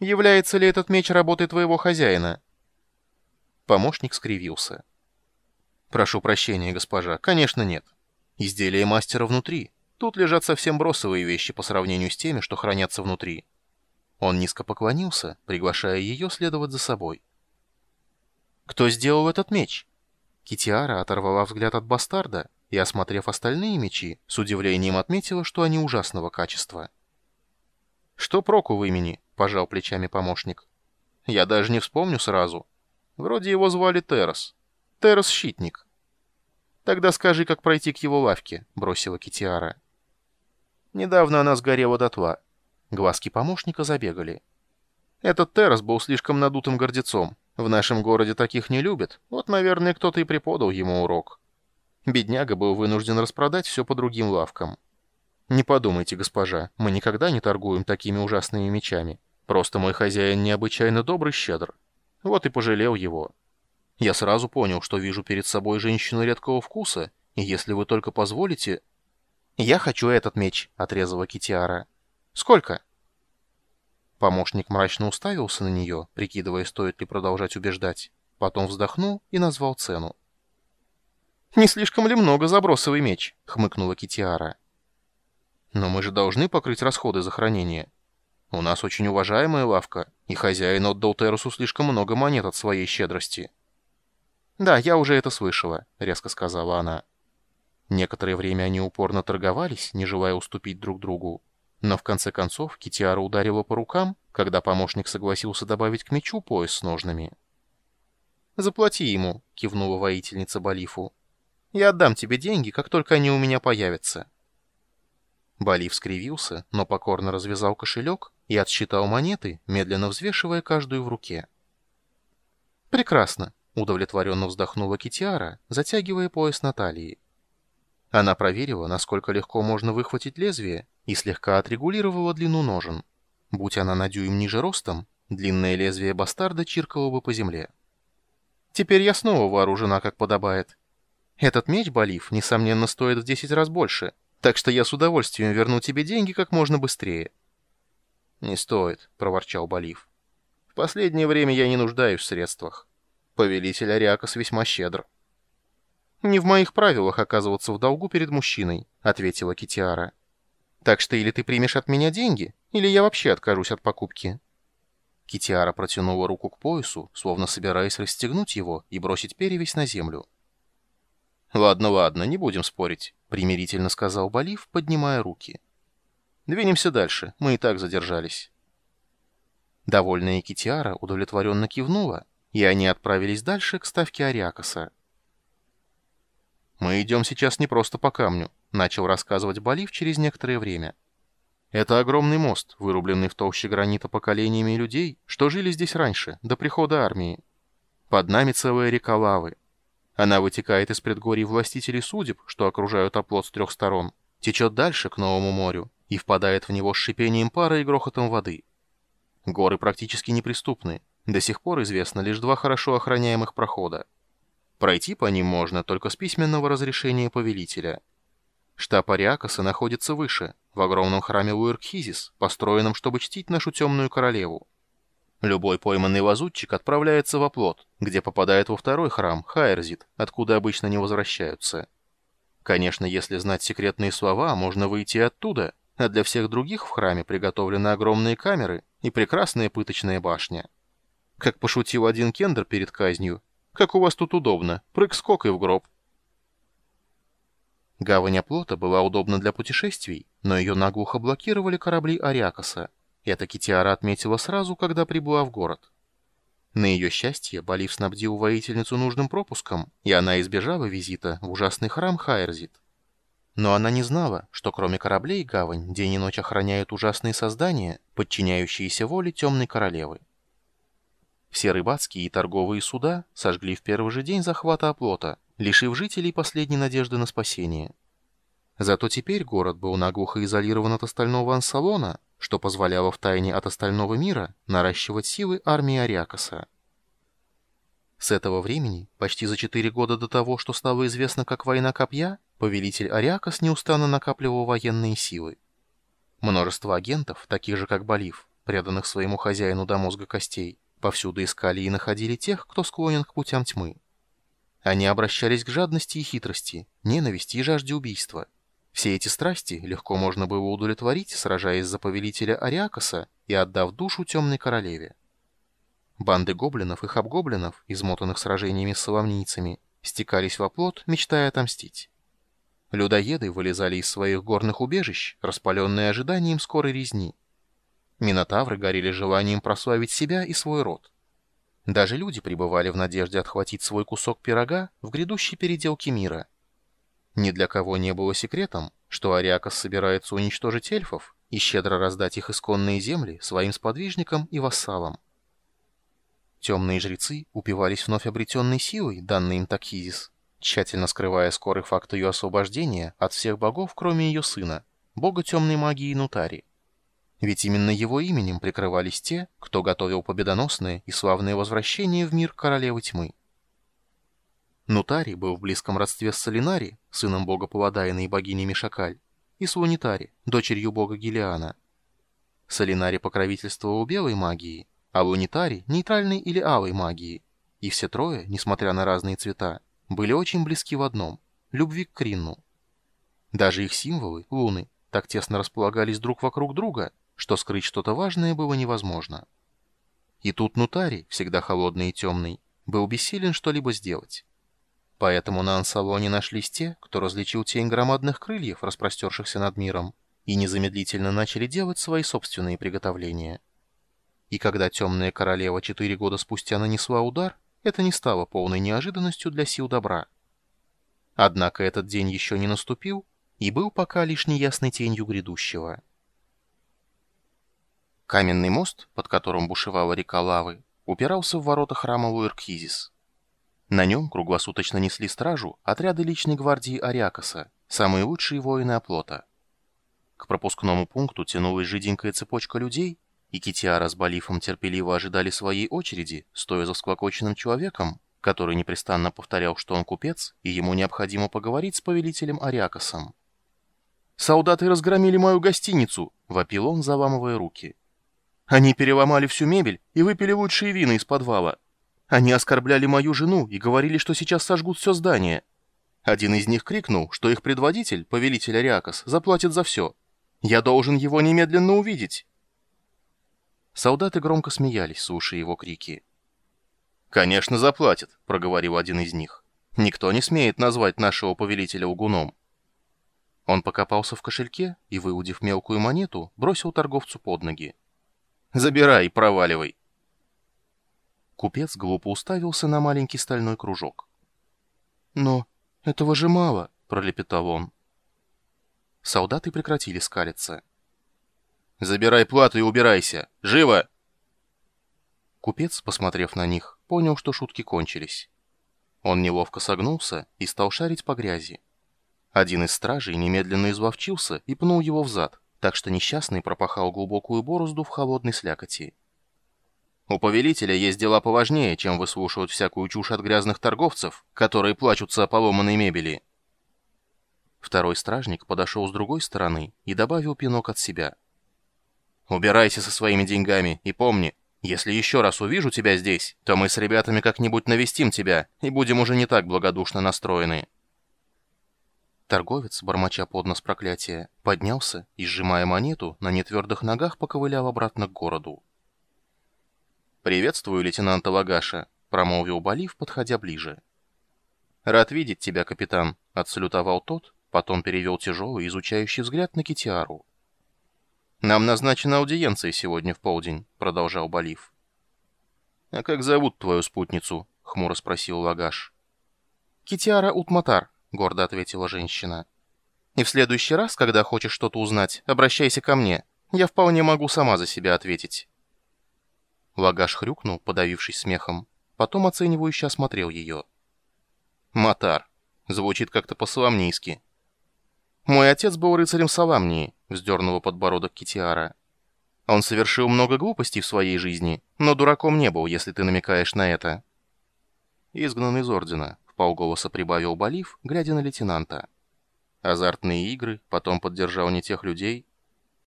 Является ли этот меч работой твоего хозяина?» Помощник скривился. «Прошу прощения, госпожа, конечно нет. Изделие мастера внутри. Тут лежат совсем бросовые вещи по сравнению с теми, что хранятся внутри». Он низко поклонился, приглашая ее следовать за собой. «Кто сделал этот меч?» Китиара оторвала взгляд от бастарда и, осмотрев остальные мечи, с удивлением отметила, что они ужасного качества. «Что проку в имени?» — пожал плечами помощник. «Я даже не вспомню сразу. Вроде его звали Террас. Террас-щитник». «Тогда скажи, как пройти к его лавке», — бросила Китиара. Недавно она сгорела дотла. Глазки помощника забегали. Этот Террас был слишком надутым гордецом. В нашем городе таких не любят. Вот, наверное, кто-то и преподал ему урок. Бедняга был вынужден распродать все по другим лавкам. Не подумайте, госпожа, мы никогда не торгуем такими ужасными мечами. Просто мой хозяин необычайно добрый щедр. Вот и пожалел его. Я сразу понял, что вижу перед собой женщину редкого вкуса, и если вы только позволите... «Я хочу этот меч», — отрезала Китиара. «Сколько?» Помощник мрачно уставился на нее, прикидывая, стоит ли продолжать убеждать. Потом вздохнул и назвал цену. «Не слишком ли много забросовый меч?» — хмыкнула Китиара. «Но мы же должны покрыть расходы за хранение. У нас очень уважаемая лавка, и хозяин отдал Терусу слишком много монет от своей щедрости». «Да, я уже это слышала», — резко сказала она. Некоторое время они упорно торговались, не желая уступить друг другу. Но в конце концов Китиара ударила по рукам, когда помощник согласился добавить к мечу пояс с ножными. «Заплати ему», — кивнула воительница Балифу. Я отдам тебе деньги, как только они у меня появятся». Балив скривился, но покорно развязал кошелек и отсчитал монеты, медленно взвешивая каждую в руке. «Прекрасно», — удовлетворенно вздохнула Китиара, затягивая пояс на талии. Она проверила, насколько легко можно выхватить лезвие, и слегка отрегулировала длину ножен. Будь она на дюйм ниже ростом, длинное лезвие бастарда чиркало бы по земле. «Теперь я снова вооружена, как подобает», этот меч, Балив, несомненно, стоит в 10 раз больше, так что я с удовольствием верну тебе деньги как можно быстрее». «Не стоит», — проворчал Балив. «В последнее время я не нуждаюсь в средствах. Повелитель Ариакас весьма щедр». «Не в моих правилах оказываться в долгу перед мужчиной», — ответила Китиара. «Так что или ты примешь от меня деньги, или я вообще откажусь от покупки». Китиара протянула руку к поясу, словно собираясь расстегнуть его и бросить перевесь на землю. «Ладно, ладно, не будем спорить», — примирительно сказал Балив, поднимая руки. «Двинемся дальше, мы и так задержались». Довольная Китиара удовлетворенно кивнула, и они отправились дальше к ставке Ариакоса. «Мы идем сейчас не просто по камню», — начал рассказывать Балив через некоторое время. «Это огромный мост, вырубленный в толще гранита поколениями людей, что жили здесь раньше, до прихода армии. Под нами целая река лавы, она вытекает из предгорий властителей судеб, что окружают оплот с трех сторон, течет дальше к Новому морю и впадает в него с шипением пара и грохотом воды. Горы практически неприступны. До сих пор известно лишь два хорошо охраняемых прохода. Пройти по ним можно только с письменного разрешения повелителя. Штаб Ариакаса находится выше, в огромном храме Уиркхизис, построенном, чтобы чтить нашу темную королеву. Любой пойманный лазутчик отправляется в оплот, где попадает во второй храм, Хайерзит, откуда обычно не возвращаются. Конечно, если знать секретные слова, можно выйти оттуда, а для всех других в храме приготовлены огромные камеры и прекрасная пыточная башня. Как пошутил один кендер перед казнью, как у вас тут удобно, прыг-скок и в гроб. Гавань оплота была удобна для путешествий, но ее наглухо блокировали корабли Ариакоса. Это Китиара отметила сразу, когда прибыла в город. На ее счастье Балив снабдил воительницу нужным пропуском, и она избежала визита в ужасный храм Хайерзит. Но она не знала, что кроме кораблей гавань день и ночь охраняют ужасные создания, подчиняющиеся воле темной королевы. Все рыбацкие и торговые суда сожгли в первый же день захвата оплота, лишив жителей последней надежды на спасение. Зато теперь город был наглухо изолирован от остального Ансалона, что позволяло втайне от остального мира наращивать силы армии Ариакоса. С этого времени, почти за четыре года до того, что стало известно как «Война Копья», повелитель Ариакос неустанно накапливал военные силы. Множество агентов, таких же как Балив, преданных своему хозяину до мозга костей, повсюду искали и находили тех, кто склонен к путям тьмы. Они обращались к жадности и хитрости, ненависти и жажде убийства. Все эти страсти легко можно было удовлетворить, сражаясь за повелителя Ариакоса и отдав душу темной королеве. Банды гоблинов и хабгоблинов, измотанных сражениями с соломнийцами, стекались в оплот, мечтая отомстить. Людоеды вылезали из своих горных убежищ, распаленные ожиданием скорой резни. Минотавры горели желанием прославить себя и свой род. Даже люди пребывали в надежде отхватить свой кусок пирога в грядущей переделке мира. Ни для кого не было секретом, что Ариакос собирается уничтожить эльфов и щедро раздать их исконные земли своим сподвижникам и вассалам. Темные жрецы упивались вновь обретенной силой, данной им Такхизис, тщательно скрывая скорый факт ее освобождения от всех богов, кроме ее сына, бога темной магии Нутари. Ведь именно его именем прикрывались те, кто готовил победоносное и славное возвращение в мир королевы тьмы. Нутари был в близком родстве с Солинари, сыном бога Паладайна и богини Мишакаль, и с Лунитари, дочерью бога Гелиана. Солинари покровительствовал белой магии, а Лунитари — нейтральной или алой магии. И все трое, несмотря на разные цвета, были очень близки в одном — любви к Кринну. Даже их символы, луны, так тесно располагались друг вокруг друга, что скрыть что-то важное было невозможно. И тут Нутари, всегда холодный и темный, был бессилен что-либо сделать. Поэтому на Ансалоне нашлись те, кто различил тень громадных крыльев, распростершихся над миром, и незамедлительно начали делать свои собственные приготовления. И когда темная королева четыре года спустя нанесла удар, это не стало полной неожиданностью для сил добра. Однако этот день еще не наступил и был пока лишь неясной тенью грядущего. Каменный мост, под которым бушевала река лавы, упирался в ворота храма Луэркхизис. На нем круглосуточно несли стражу отряды личной гвардии Ариакоса, самые лучшие воины оплота. К пропускному пункту тянулась жиденькая цепочка людей, и Китиара с Балифом терпеливо ожидали своей очереди, стоя за всклокоченным человеком, который непрестанно повторял, что он купец, и ему необходимо поговорить с повелителем Ариакосом. «Солдаты разгромили мою гостиницу!» — вопил он, заламывая руки. «Они переломали всю мебель и выпили лучшие вина из подвала. Они оскорбляли мою жену и говорили, что сейчас сожгут все здание. Один из них крикнул, что их предводитель, повелитель Ариакос, заплатит за все. Я должен его немедленно увидеть». Солдаты громко смеялись, слушая его крики. «Конечно, заплатит», — проговорил один из них. «Никто не смеет назвать нашего повелителя лгуном». Он покопался в кошельке и, выудив мелкую монету, бросил торговцу под ноги. «Забирай и проваливай!» Купец глупо уставился на маленький стальной кружок. «Но этого же мало», — пролепетал он. Солдаты прекратили скалиться. Забирай плату и убирайся! Живо!» Купец, посмотрев на них, понял, что шутки кончились. Он неловко согнулся и стал шарить по грязи. Один из стражей немедленно изловчился и пнул его в зад, так что несчастный пропахал глубокую борозду в холодной слякоти. «У повелителя есть дела поважнее, чем выслушивать всякую чушь от грязных торговцев, которые плачутся о поломанной мебели». Второй стражник подошел с другой стороны и добавил пинок от себя – Убирайся со своими деньгами и помни, если еще раз увижу тебя здесь, то мы с ребятами как-нибудь навестим тебя и будем уже не так благодушно настроены». Торговец, бормоча под нос проклятия, поднялся и, сжимая монету, на нетвердых ногах поковылял обратно к городу. «Приветствую, лейтенанта Лагаша», — промолвил Болив, подходя ближе. «Рад видеть тебя, капитан», — отсалютовал тот, потом перевел тяжелый, изучающий взгляд на Китиару. «Нам назначена аудиенция сегодня в полдень», — продолжал Болив. «А как зовут твою спутницу?» — хмуро спросил Лагаш. «Китиара Утматар», — гордо ответила женщина. «И в следующий раз, когда хочешь что-то узнать, обращайся ко мне. Я вполне могу сама за себя ответить». Лагаш хрюкнул, подавившись смехом. Потом оценивающе осмотрел ее. «Матар. Звучит как-то по-соломнийски». «Мой отец был рыцарем Саламнии», — вздернула подбородок Китиара. «Он совершил много глупостей в своей жизни, но дураком не был, если ты намекаешь на это». «Изгнан из ордена», — вполголоса прибавил Болив, глядя на лейтенанта. «Азартные игры, потом поддержал не тех людей».